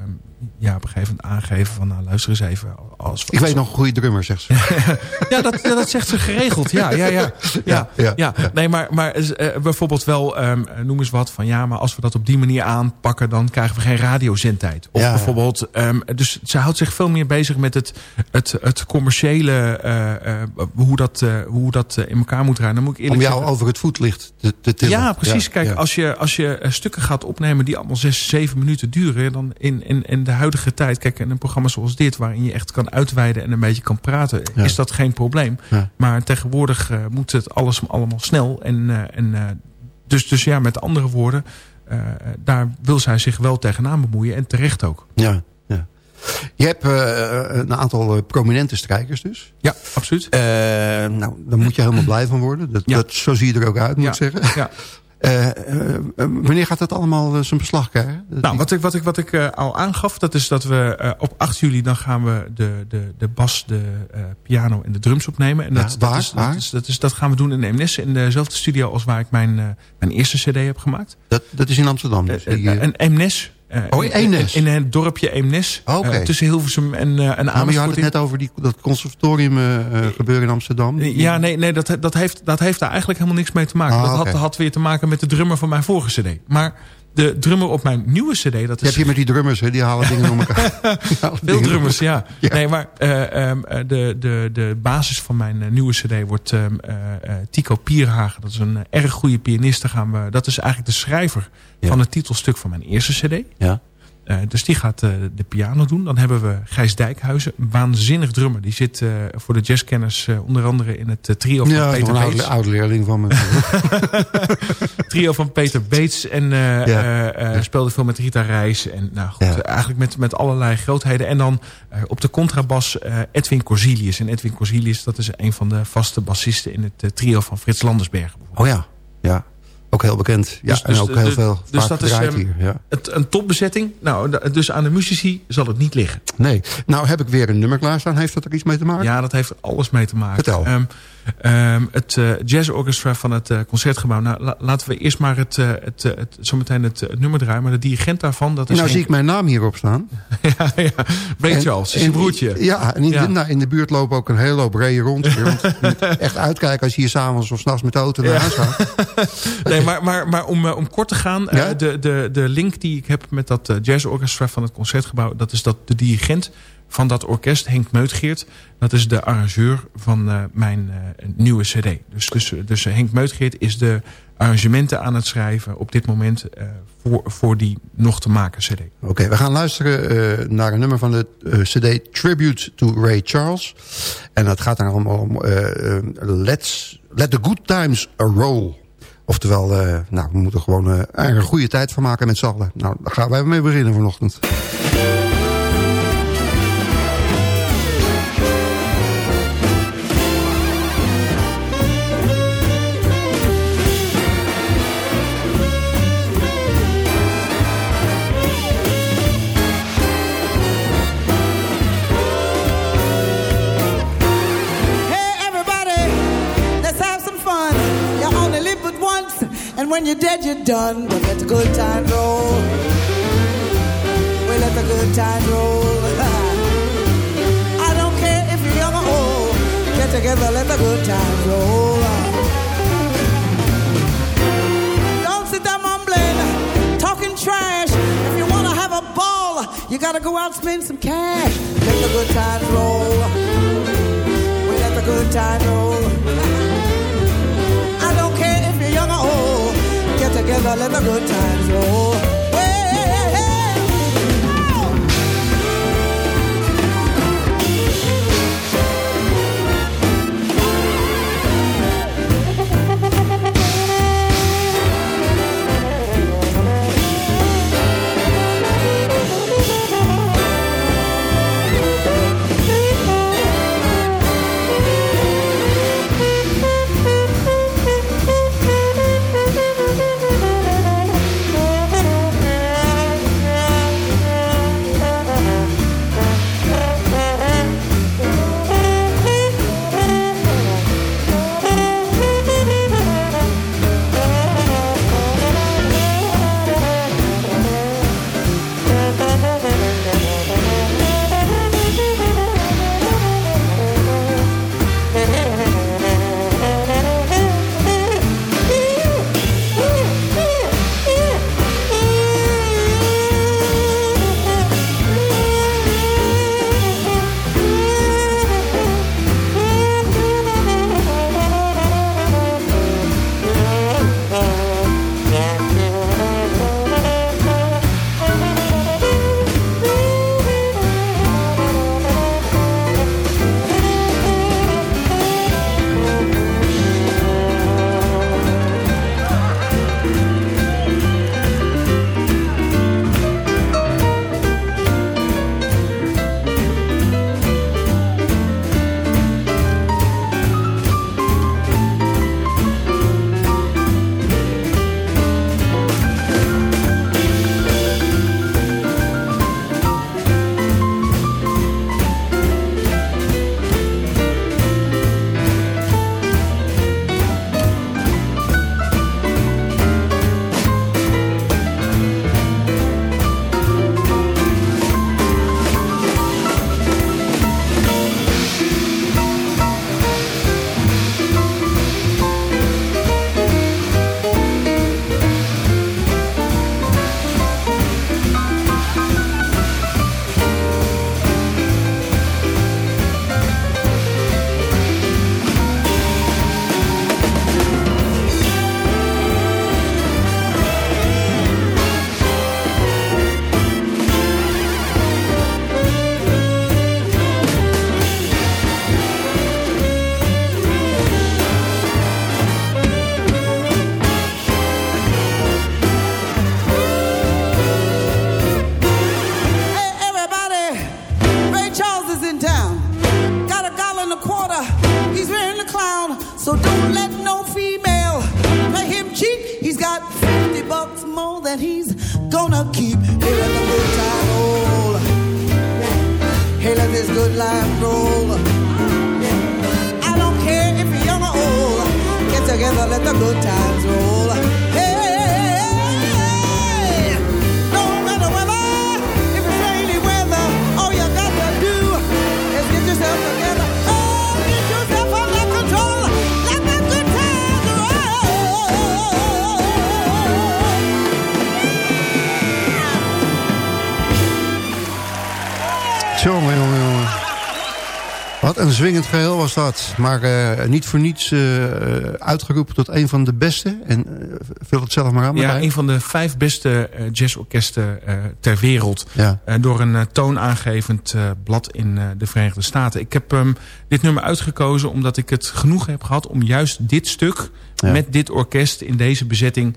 ja, op een gegeven moment aangeven van nou luister eens even. Als, Ik weet nog een goede drummer, zegt ze. Ja, dat, dat zegt ze geregeld. Ja, ja, ja. ja, ja, ja. Nee, maar, maar eh, bijvoorbeeld wel, ehm, noem eens wat van ja, maar als we dat op die manier aanpakken, dan krijgen we geen radiozendtijd. Of Ja, bijvoorbeeld, ehm, dus ze houdt zich veel meer bezig met het, het, het commerciële, eh, eh, hoe dat, hoe dat in elkaar moet draaien. Dan moet ik Om eerlijk jou zeggen, over het voetlicht te, te tillen. ja, precies. Kijk, als je, als je stukken gaat opnemen die allemaal zes, zeven minuten duren... dan in, in, in de huidige tijd, kijk, in een programma zoals dit... waarin je echt kan uitweiden en een beetje kan praten... Ja. is dat geen probleem. Ja. Maar tegenwoordig eh, moet het alles allemaal snel. En, eh, en, eh, dus, dus ja, met andere woorden... daar wil zij zich wel tegenaan bemoeien. En terecht ook. Ja, ja. Je hebt een aantal prominente strijkers dus. Ja, absoluut. Nou, daar moet je helemaal blij van worden. Dat, Ja. dat, zo zie je er ook uit, moet ik zeggen. Ja. Eh, eh, wanneer gaat dat allemaal eh, zijn beslag krijgen? Nou, wat ik, wat ik, wat ik al aangaf, dat is dat we op 8 juli... dan gaan we de, de, de bas, de piano en de drums opnemen. En Ja, dat, waar? Dat, is, Waar? Dat, is, dat, is, dat gaan we doen in de MNS, in dezelfde studio... als waar ik mijn, mijn eerste cd heb gemaakt. dat, dat is in Amsterdam. Dus die, Eemnes. Oh, in-. In, in het dorpje Eemnes. Eh, tussen Hilversum en, eh en nou, maar je had Amersfoort. het net over die, dat conservatorium eh, gebeuren in Amsterdam. Ja, nee, nee dat, dat, heeft, dat heeft daar eigenlijk helemaal niks mee te maken. Ah, dat had, had weer te maken met de drummer van mijn vorige cd. Maar de drummer op mijn nieuwe cd... Dat Je is hebt hier met die drummers, hè, die halen dingen door elkaar. Veel drummers, ja. Ja. Nee, maar eh, ehm, eh, de, de, de basis van mijn eh, nieuwe cd wordt ehm, eh, eh, Tico Pierhagen. Dat is een erg goede pianist. Daar gaan we, dat is eigenlijk de schrijver Ja. van het titelstuk van mijn eerste cd. Ja. Eh, dus die gaat eh, de piano doen. Dan hebben we Gijs Dijkhuizen, een waanzinnig drummer. Die zit eh, voor de jazzkenners onder andere in het trio van Ja, Peter nog een Bates. oude, oude leerling van me. trio van Peter Bates. En Ja. speelde veel met Rita Reis. En nou goed, Ja. eigenlijk met, met allerlei grootheden. En dan op de contrabas Edwin Corsilius. En Edwin Corsilius, dat is een van de vaste bassisten in het trio van Frits Landersbergen. Oh ja, ja. Ook heel bekend. Ja, Dus- en dus ook heel de- veel dus dat is, ehm, hier. Ja. Het, een topbezetting. Nou, dus aan de muzici zal het niet liggen. Nee. Nou heb ik weer een nummer klaarstaan. Heeft dat er iets mee te maken? Ja, dat heeft alles mee te maken. Vertel. Ehm, ehm, het eh Jazz Orchestra van het eh, Concertgebouw. Nou, la- laten we eerst maar het, eh, het, het, zometeen het, het nummer draaien. Maar de dirigent daarvan, dat is nou zie ik mijn naam hierop staan. ja, ja. Ray Charles, is en- zijn broertje. Ja, en in, Ja. Nou, in de buurt lopen ook een hele hoop rond. Moet echt uitkijken als je hier s'avonds of s'nachts met de auto naar huis gaat. Nee, maar, maar, maar om, eh, om kort te gaan. eh, Ja? de, de, de link die ik heb met dat eh, Jazz Orchestra van het Concertgebouw. Dat is dat de dirigent van dat orkest, Henk Meutgeert. Dat is de arrangeur van mijn nieuwe cd. Dus, dus, dus Henk Meutgeert is de arrangementen aan het schrijven op dit moment. voor, voor die nog te maken cd. Oké, we gaan luisteren naar een nummer van de cd Tribute to Ray Charles. En het gaat dan om, om let's, Let the Good Times a Roll. Oftewel, eh, nou, we moeten gewoon eh, er een goede tijd van maken met z'n allen. Nou, daar gaan wij mee beginnen vanochtend. When you're dead, you're done. But let the good times roll. We let the good times roll. I don't care if you're young or old. Get together, let the good times roll. Don't sit there mumbling, talking trash. If you wanna have a ball, you gotta go out spend some cash. Let the good times roll. We let the good times roll. Together, let the good times roll. Een zwingend geheel was dat. Maar eh, niet voor niets eh, eh, uitgeroepen tot een van de beste. En eh, vul het zelf maar aan. Ja, een van de vijf beste jazzorkesten ter wereld. Ja. Door een toonaangevend blad in de Verenigde Staten. Ik heb ehm, dit nummer uitgekozen omdat ik het genoeg heb gehad... om juist dit stuk Ja. met dit orkest in deze bezetting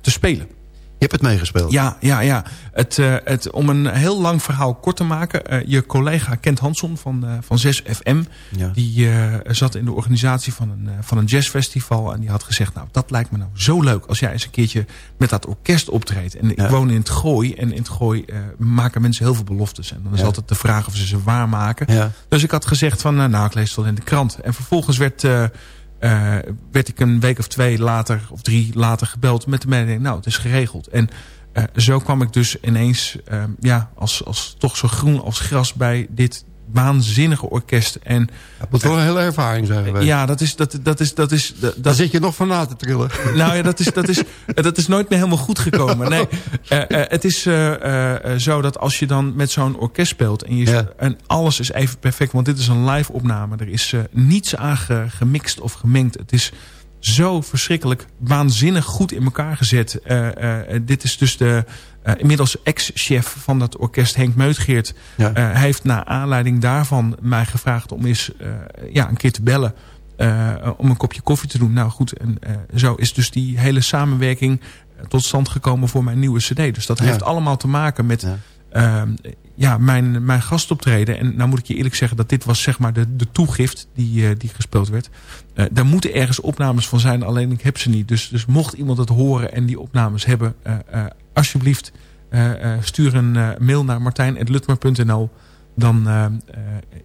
te spelen. Je hebt het meegespeeld. Ja, ja, ja. Het, eh, het, om een heel lang verhaal kort te maken. eh, je collega Kent Hansson van, eh, van 6FM. Ja. Die zat in de organisatie van een, van een jazzfestival. En die had gezegd, nou dat lijkt me nou zo leuk. Als jij eens een keertje met dat orkest optreedt. En ik Ja. woon in het Gooi. En in het Gooi maken mensen heel veel beloftes. En dan is Ja. altijd de vraag of ze ze waarmaken. Dus ik had gezegd van, nou ik lees het wel in de krant. En vervolgens werd, eh, werd ik een week of twee later, of drie later gebeld met de mededeling, nou het is geregeld. En eh, zo kwam ik dus ineens, eh, ja, als, als toch zo groen als gras bij dit waanzinnige orkest. En Dat moet wel een hele ervaring zijn geweest. ja, dat is, dat, dat is, dat is, dat, Daar zit je nog van na te trillen. nou ja, dat is, dat, is, dat is nooit meer helemaal goed gekomen. Nee, eh, eh, het is eh, eh, eh, zo dat als je dan met zo'n orkest speelt... En, je, Ja. en alles is even perfect, want dit is een live opname. Er is eh, niets aan ge- gemixt of gemengd. Het is zo verschrikkelijk waanzinnig goed in elkaar gezet. Eh, eh, dit is dus de eh, inmiddels ex-chef van dat orkest, Henk Meutgeert. Ja. Eh, hij heeft naar aanleiding daarvan mij gevraagd om eens eh, ja, een keer te bellen. om een kopje koffie te doen. Nou goed, en zo is dus die hele samenwerking tot stand gekomen voor mijn nieuwe cd. Dus dat Ja. heeft allemaal te maken met Ja. ehm, ja, mijn, mijn gastoptreden. En nou moet ik je eerlijk zeggen dat dit was zeg maar de, de toegift die, die gespeeld werd. Daar moeten ergens opnames van zijn, alleen ik heb ze niet. Dus, dus mocht iemand het horen en die opnames hebben, alsjeblieft eh, eh, stuur een eh, mail naar martijn.lutmer.nl. Dan,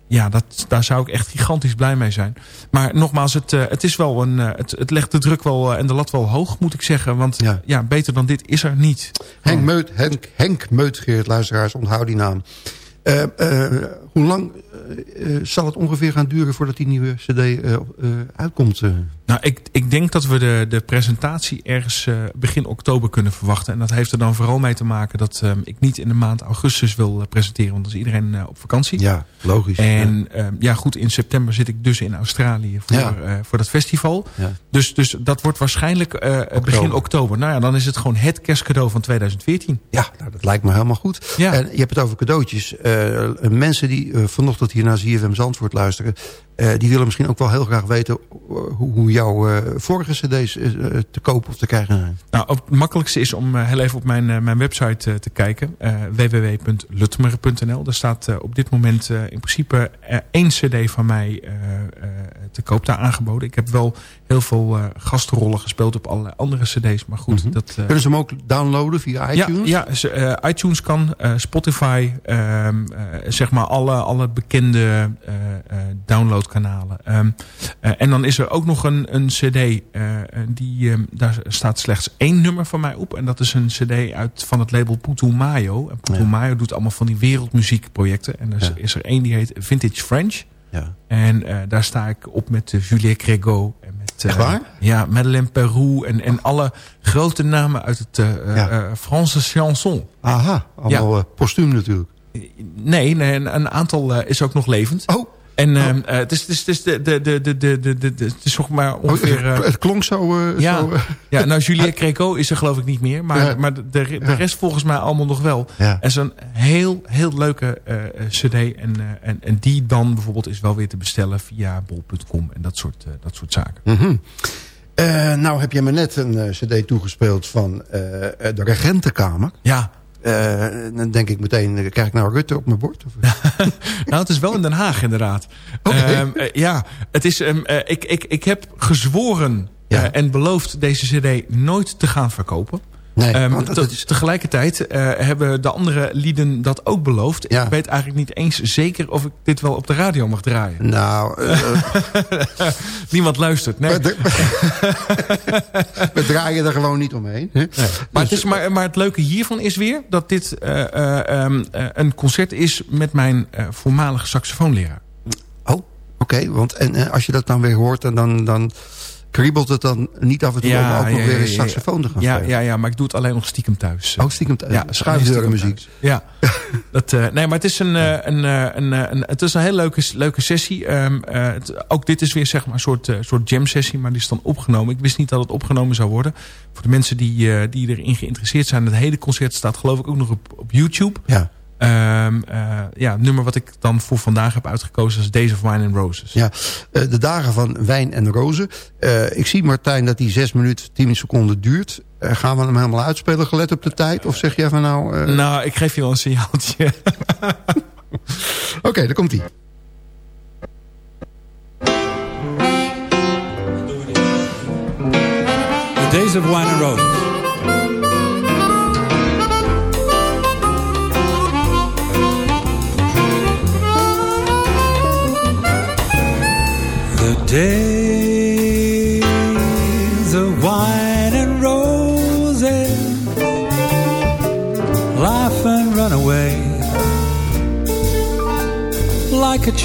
ja, dat, daar zou ik echt gigantisch blij mee zijn. Maar nogmaals, het, het, is wel een, het, het legt de druk wel en de lat wel hoog, moet ik zeggen. Want Ja. ja. beter dan dit is er niet. Henk, Meut, Henk, Henk Meutgeert, luisteraars, onthoud die naam. Hoe lang zal het ongeveer gaan duren voordat die nieuwe cd uitkomt? Nou, ik, ik denk dat we de, de presentatie ergens eh, begin oktober kunnen verwachten. En dat heeft er dan vooral mee te maken dat eh, ik niet in de maand augustus wil eh, presenteren. Want dan is iedereen eh, op vakantie. Ja, logisch. En ja. ja goed, in september zit ik dus in Australië voor, Ja. voor dat festival. Ja. Dus, dus dat wordt waarschijnlijk begin oktober. Nou ja, dan is het gewoon het kerstcadeau van 2014. Ja, nou, dat lijkt me helemaal goed. Ja. En je hebt het over cadeautjes. Mensen die vanochtend hier naar ZFM Zandvoort luisteren... die willen misschien ook wel heel graag weten... hoe, hoe jouw eh, vorige cd's eh, te kopen of te krijgen. Nou, het makkelijkste is om eh, heel even op mijn, eh, mijn website eh, te kijken. eh www.lutmer.nl Daar staat eh, op dit moment eh, in principe eh, één cd van mij eh, eh, te koop daar aangeboden. Ik heb wel heel veel eh, gastrollen gespeeld op allerlei andere cd's. Maar goed, Mhm. dat... eh, Kunnen ze hem ook downloaden via iTunes? Ja, ja ze- eh, iTunes kan, Spotify, ehm, eh, zeg maar alle, alle bekende downloadkanalen. Eh, en dan is er ook nog een, een cd, die, ehm, daar staat slechts één nummer van mij op. En dat is een cd uit, van het label Putumayo. En Putumayo doet allemaal van die wereldmuziekprojecten. En er is, Ja. is er één die heet Vintage French. Ja. En daar sta ik op met uh, Juliette Grégo. Met, Echt waar? Ja, Madeleine Peroux. En, en alle grote namen uit het eh Ja. eh, Franse chanson. Aha, allemaal eh, postuum natuurlijk. Nee, nee een, een aantal eh, is ook nog levend. Oh, en oh. ehm, eh, het is, het zeg maar oh, ongeveer... Eh, het klonk zo... Uh, ja, zo, ja, nou Julia ah. Creco is er geloof ik niet meer. Maar, maar de, de, rest volgens mij allemaal nog wel. Ja. En zo'n heel, heel leuke cd. En, en, en die dan bijvoorbeeld is wel weer te bestellen via bol.com. En dat soort, dat soort zaken. Mm nou heb jij me net een cd toegespeeld van de Regentenkamer. Ja. Eh, dan denk ik meteen, eh, krijg ik nou Rutte op mijn bord? Of? nou het is wel in Den Haag inderdaad. Oké. Ehm, eh, ja, het is, ehm, eh, ik, ik, ik heb gezworen Ja. en beloofd deze cd nooit te gaan verkopen. Nee, Ehm, dat is- Tegelijkertijd eh, hebben de andere lieden dat ook beloofd. Ja. Ik weet eigenlijk niet eens zeker of ik dit wel op de radio mag draaien. Nou, eh, Niemand luistert. Nee. we, draaien er gewoon niet omheen. hè? Maar, het is, maar, maar het leuke hiervan is weer dat dit eh, eh, ehm, eh, een concert is met mijn voormalige saxofoonleraar. Oh, oké. want en, als je dat dan weer hoort, en dan, dan kriebelt het dan niet af en toe om ook nog weer een saxofoon te gaan ja, spelen. ja, ja, maar ik doe het alleen nog stiekem thuis. Oh, stiekem thuis. Ja, schuifdeurenmuziek. Ja. dat, eh, nee, maar het is een, eh, een, eh, een, een, het is een hele leuke, leuke sessie. Ehm, eh, het- ook dit is weer zeg maar een soort, soort jam sessie, maar die is dan opgenomen. Ik wist niet dat het opgenomen zou worden. Voor de mensen die, die erin geïnteresseerd zijn, het hele concert staat geloof ik ook nog op, op YouTube. Ja. Ehm, eh, ja, het nummer wat ik dan voor vandaag heb uitgekozen is Days of Wine and Roses. Ja, eh, de dagen van wijn en rozen. Eh, ik zie Martijn dat die 6 minuten 10 seconden duurt. Eh, gaan we hem helemaal uitspelen gelet op de tijd? Of zeg jij van nou... eh, Nou, ik geef je wel een signaaltje. Oké, daar komt hij. Days of Wine and Roses.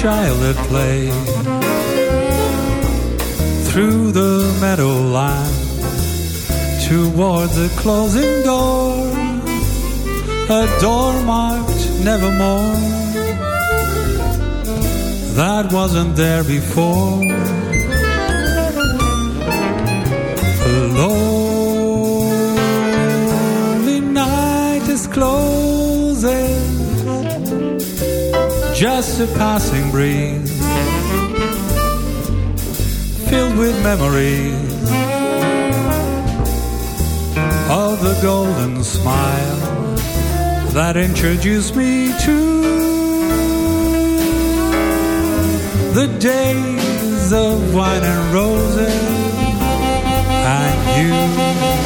Child at play Through the meadow line toward the closing door, a door marked nevermore. That wasn't there before. Lonely just a passing breeze, filled with memories of the golden smile that introduced me to the days of wine and roses and you.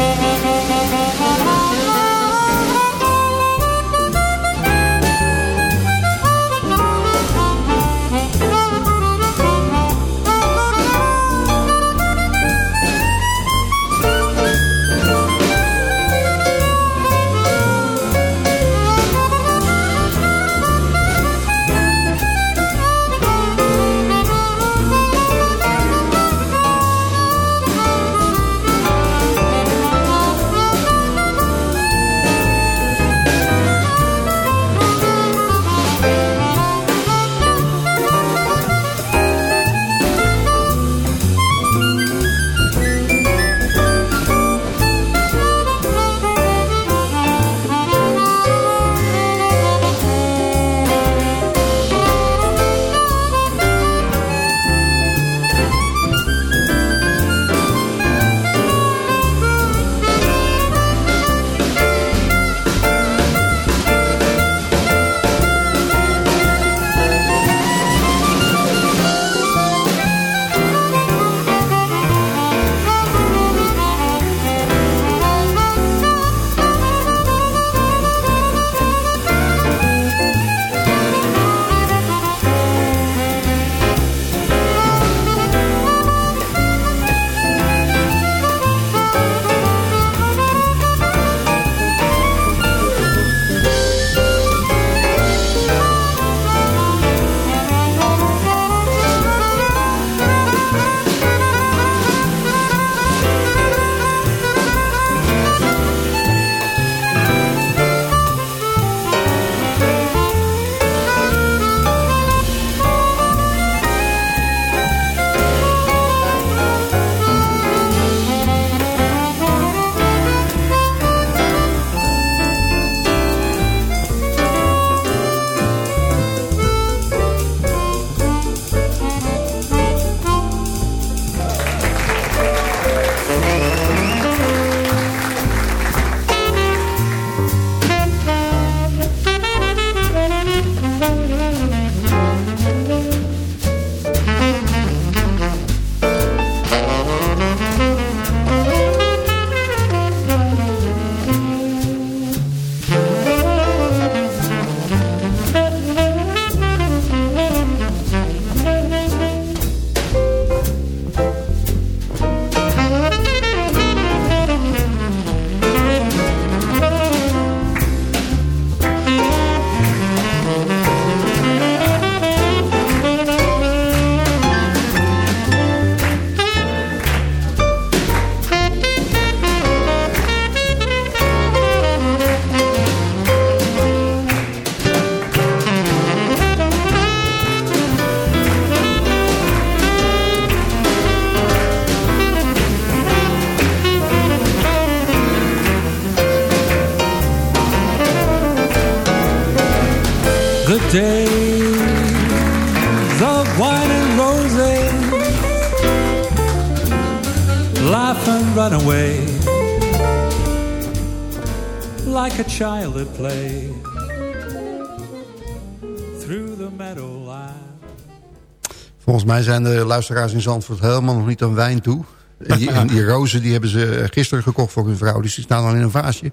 Mij zijn de luisteraars in Zandvoort helemaal nog niet aan wijn toe. En die, en die rozen die hebben ze gisteren gekocht voor hun vrouw. Dus die staan al in een vaasje.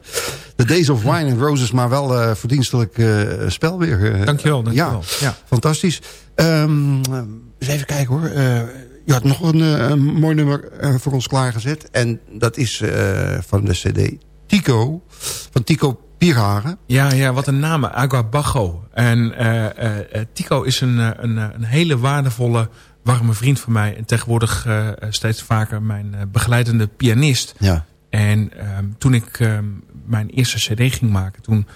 The Days of Wine and Roses, maar wel eh, verdienstelijk eh, spel weer. eh. Dankjewel, dankjewel. Ja, Ja. fantastisch. Eens even kijken hoor. Eh, je had nog een, eh, een mooi nummer eh, voor ons klaargezet. En dat is eh, van de cd Tico. Van Tico Pierhagen. Ja, ja, wat een naam. Agua Bajo. En eh, eh, eh, Tico is een, eh, een, eh, een hele waardevolle, warme vriend van mij. En tegenwoordig eh, eh, steeds vaker mijn eh, begeleidende pianist. Ja. En ehm, toen ik ehm, mijn eerste cd ging maken... toen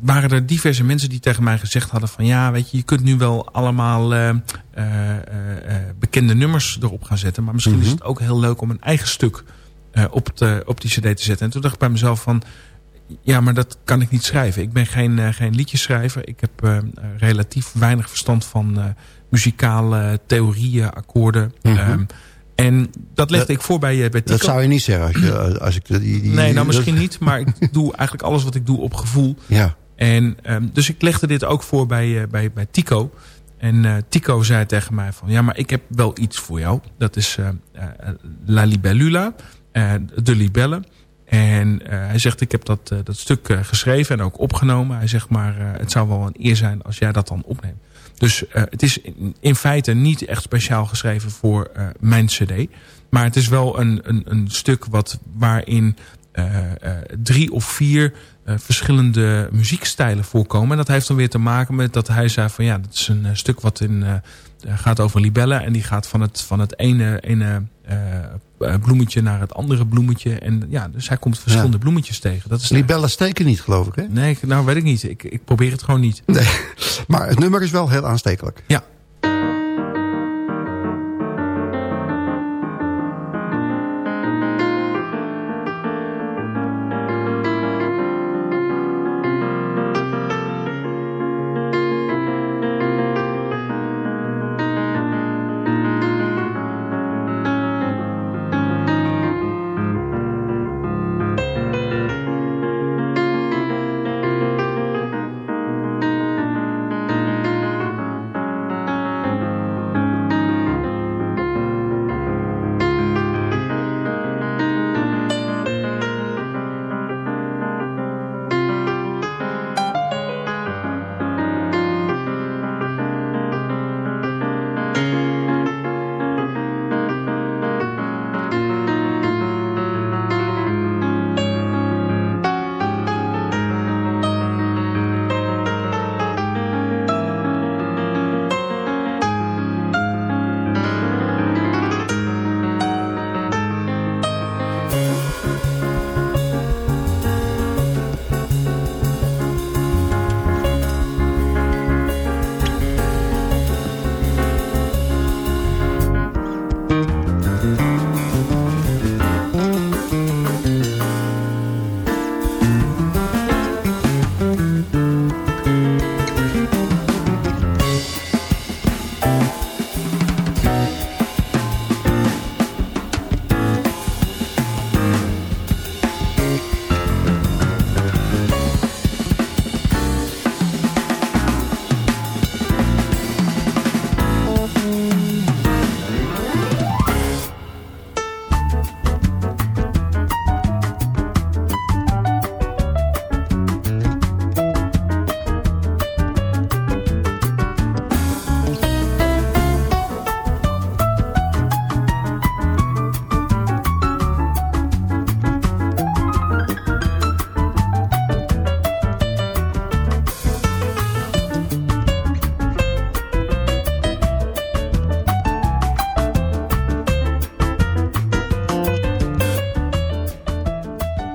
waren er diverse mensen die tegen mij gezegd hadden van... ja, weet je, je kunt nu wel allemaal eh, eh, eh, eh, bekende nummers erop gaan zetten... maar misschien is het ook heel leuk om een eigen stuk op, te, op die cd te zetten. En toen dacht ik bij mezelf van... Ja, maar dat kan ik niet schrijven. Ik ben geen, geen liedjeschrijver. Ik heb relatief weinig verstand van muzikale theorieën, akkoorden. Mhm. Ehm, en dat legde Dat- ik voor bij, eh, bij Tico. Dat zou je niet zeggen als, je, als ik... Die, die, Nee, nou dat- misschien niet. Maar ik doe eigenlijk alles wat ik doe op gevoel. Ja. En ehm, dus ik legde dit ook voor bij, eh, bij, bij Tico. En eh, Tico zei tegen mij van... Ja, maar ik heb wel iets voor jou. Dat is La Libellula. de Libelle. En hij zegt, ik heb dat, dat stuk geschreven en ook opgenomen. Hij zegt, maar het zou wel een eer zijn als jij dat dan opneemt. Dus eh, het is in, feite niet echt speciaal geschreven voor eh, mijn cd. Maar het is wel een, een, een stuk wat, waarin eh, drie of vier verschillende muziekstijlen voorkomen. En dat heeft dan weer te maken met dat hij zei van ja, dat is een stuk wat in, gaat over libellen. En die gaat van het, van het ene, ene bloemetje naar het andere bloemetje. En ja, dus hij komt verschillende Ja. bloemetjes tegen. Dat is Libellen steken niet, geloof ik, hè? Nee, nou weet ik niet. Ik, ik probeer het gewoon niet. Nee. Maar het nummer is wel heel aanstekelijk. Ja.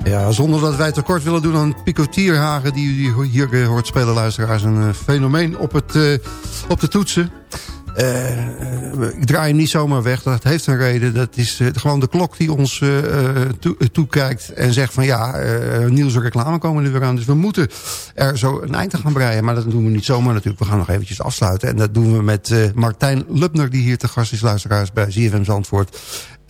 Ja, zonder dat wij tekort willen doen aan Pico Tierhagen... die u hier eh, hoort spelen, luisteraars. Een eh, fenomeen op, het, eh, op de toetsen. Ik draai hem niet zomaar weg. Dat heeft een reden. Dat is gewoon de klok die ons toe, toekijkt en zegt van ja, Niels reclame komen nu weer aan. Dus we moeten er zo een eind aan gaan breien. Maar dat doen we niet zomaar natuurlijk. We gaan nog eventjes afsluiten. En dat doen we met Martijn Lubner die hier te gast is, luisteraars bij ZFM Zandvoort.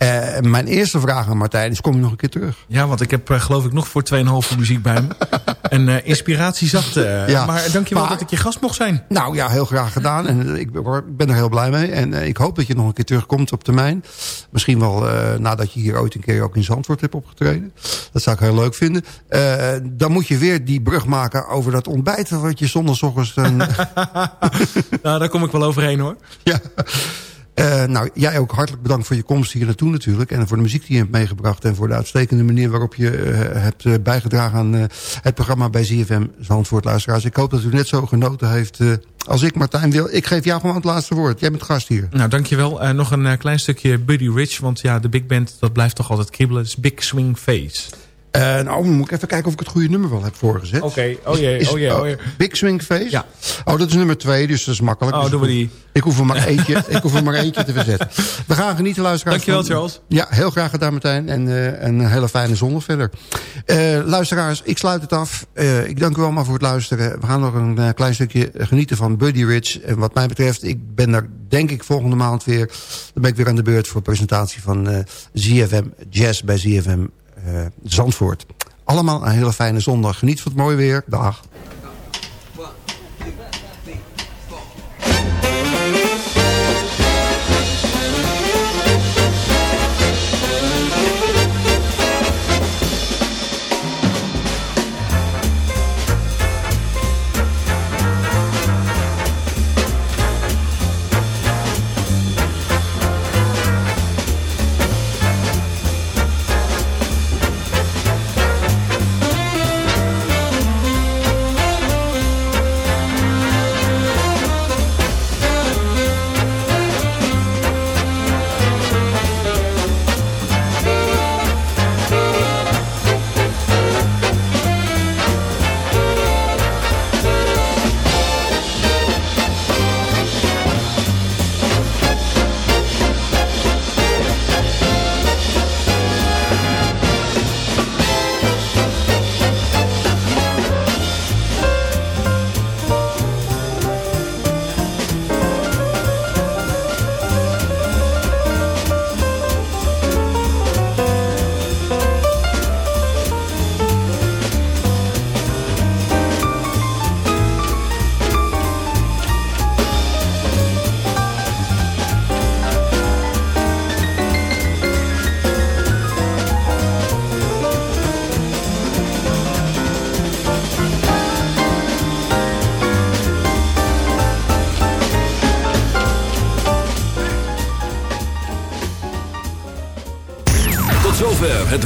Uh, mijn eerste vraag aan Martijn is, kom je nog een keer terug? Ja, want ik heb uh, geloof ik nog voor 2,5 muziek bij me. en uh, inspiratie zat. ja, maar dankjewel maar, dat ik je gast mocht zijn. Nou ja, heel graag gedaan. En ik ben er heel blij mee. En ik hoop dat je nog een keer terugkomt op termijn. Misschien wel nadat je hier ooit een keer ook in Zandvoort hebt opgetreden. Dat zou ik heel leuk vinden. dan moet je weer die brug maken over dat ontbijt... wat je zondagochtends... Nou, daar kom ik wel overheen hoor. Ja. Uh, nou, jij ook hartelijk bedankt voor je komst hier naartoe natuurlijk. En voor de muziek die je hebt meegebracht. En voor de uitstekende manier waarop je uh, hebt uh, bijgedragen aan het programma bij ZFM Zandvoort Luisteraars. Ik hoop dat u net zo genoten heeft als ik, Martijn Wil. Ik geef jou gewoon het laatste woord. Jij bent gast hier. Nou, dankjewel. nog een klein stukje Buddy Rich. Want ja, de big band, dat blijft toch altijd kriebelen. Het is Big Swing Face. Uh, nou, moet ik even kijken of ik het goede nummer wel heb voorgezet. Oké, okay. oh jee, oh jee, oh jee. Big Swing Face? Ja. Oh, dat is nummer twee, dus dat is makkelijk. Oh, dus doen we die. Ik hoef er maar eentje, ik hoef er maar eentje te verzetten. We gaan genieten, luisteraars. Dankjewel, Charles. Ja, heel graag gedaan, Martijn. En uh, een hele fijne zondag verder. Uh, luisteraars, ik sluit het af. Ik dank u allemaal voor het luisteren. We gaan nog een klein stukje genieten van Buddy Rich. En wat mij betreft, ik ben er denk ik volgende maand weer. Dan ben ik weer aan de beurt voor de presentatie van ZFM Jazz bij ZFM Zandvoort. Allemaal een hele fijne zondag. Geniet van het mooie weer. Dag.